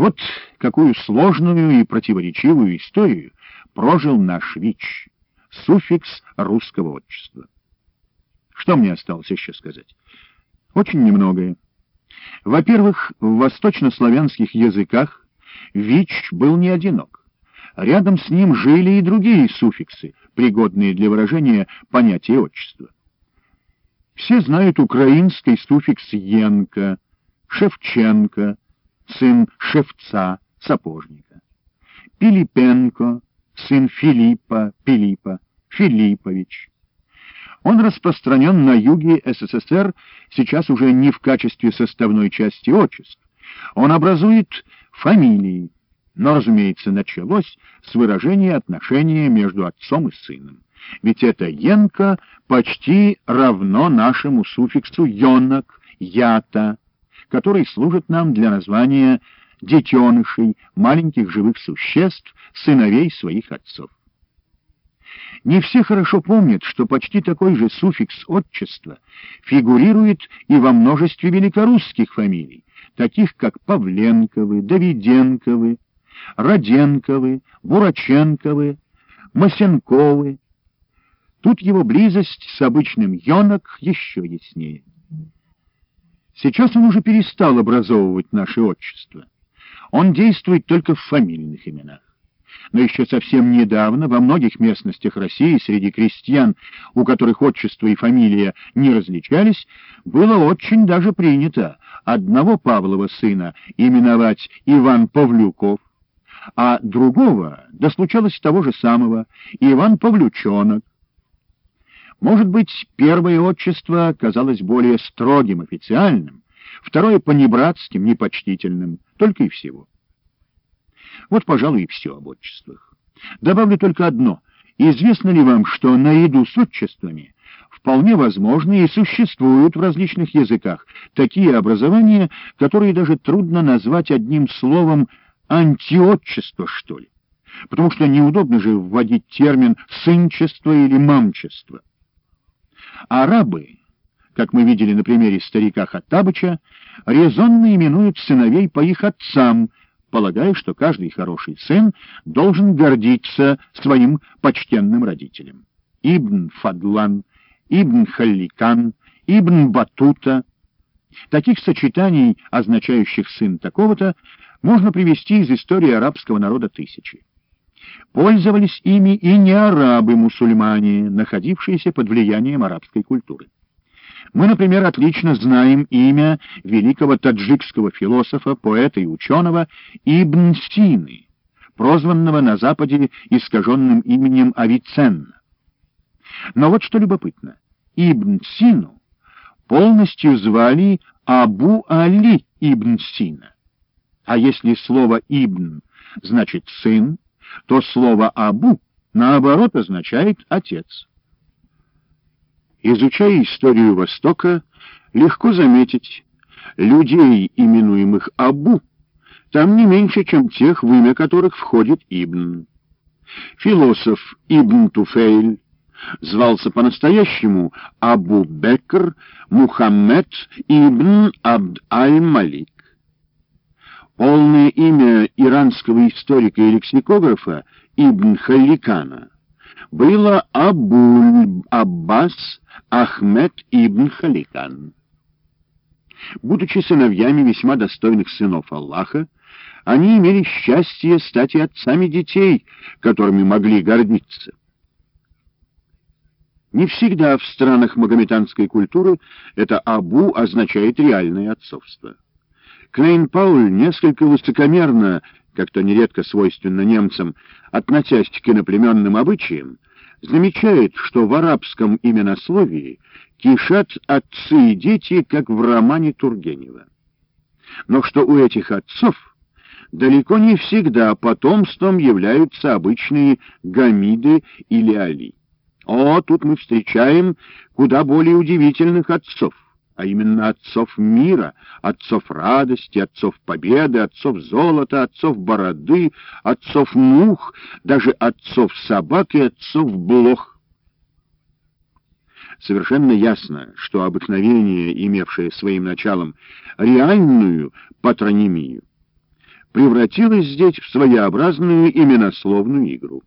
Вот какую сложную и противоречивую историю прожил наш ВИЧ, суффикс русского отчества. Что мне осталось еще сказать? Очень немногое. Во-первых, в восточнославянских языках ВИЧ был не одинок. Рядом с ним жили и другие суффиксы, пригодные для выражения понятия отчества. Все знают украинский суффикс «енко», «шевченко», сын Шевца, сапожника. Пилипенко, сын Филиппа, Пилиппа, Филиппович. Он распространен на юге СССР сейчас уже не в качестве составной части отчеств. Он образует фамилии, но, разумеется, началось с выражения отношения между отцом и сыном. Ведь это «енко» почти равно нашему суффиксу «енок», «ята», который служит нам для названия детенышей, маленьких живых существ, сыновей своих отцов. Не все хорошо помнят, что почти такой же суффикс отчества фигурирует и во множестве великорусских фамилий, таких как Павленковы, Давиденковы, Роденковы, Бураченковы, Масенковы. Тут его близость с обычным «енок» еще яснее. Сейчас он уже перестал образовывать наше отчество. Он действует только в фамильных именах. Но еще совсем недавно во многих местностях России среди крестьян, у которых отчество и фамилия не различались, было очень даже принято одного Павлова сына именовать Иван Павлюков, а другого, да случалось того же самого, Иван Павлючонок. Может быть, первое отчество казалось более строгим, официальным, второе — понебратским, непочтительным, только и всего. Вот, пожалуй, и все об отчествах. Добавлю только одно. Известно ли вам, что наряду с отчествами вполне возможны и существуют в различных языках такие образования, которые даже трудно назвать одним словом антиотчество, что ли? Потому что неудобно же вводить термин «сынчество» или «мамчество». Арабы, как мы видели на примере старика Хаттабыча, резонно именуют сыновей по их отцам, полагая, что каждый хороший сын должен гордиться своим почтенным родителем. Ибн Фадлан, Ибн Халликан, Ибн Батута. Таких сочетаний, означающих «сын такого-то», можно привести из истории арабского народа тысячи. Пользовались ими и не арабы-мусульмане, находившиеся под влиянием арабской культуры. Мы, например, отлично знаем имя великого таджикского философа, поэта и ученого Ибн Сины, прозванного на Западе искаженным именем Авиценна. Но вот что любопытно. Ибн Сину полностью звали Абу Али Ибн Сина. А если слово «ибн» значит «сын», то слово «абу» наоборот означает «отец». Изучая историю Востока, легко заметить, людей, именуемых Абу, там не меньше, чем тех, в имя которых входит Ибн. Философ Ибн Туфейль звался по-настоящему Абу Бекр Мухаммед Ибн Абд Аль-Малик. Полное имя иранского историка и лексикографа Ибн Халликана было Абуль Аббас Ахмед ибн Халикан. Будучи сыновьями весьма достойных сынов Аллаха, они имели счастье стать и отцами детей, которыми могли гордиться. Не всегда в странах магометанской культуры это «абу» означает реальное отцовство. Клейн Пауль несколько высокомерно, как то нередко свойственно немцам, относясь к иноплеменным обычаям, замечает, что в арабском именословии кишат отцы и дети, как в романе Тургенева. Но что у этих отцов далеко не всегда потомством являются обычные гамиды или али. О, тут мы встречаем куда более удивительных отцов а именно отцов мира, отцов радости, отцов победы, отцов золота, отцов бороды, отцов мух, даже отцов собак и отцов блох. Совершенно ясно, что обыкновение, имевшее своим началом реальную патронимию, превратилось здесь в своеобразную именословную игру.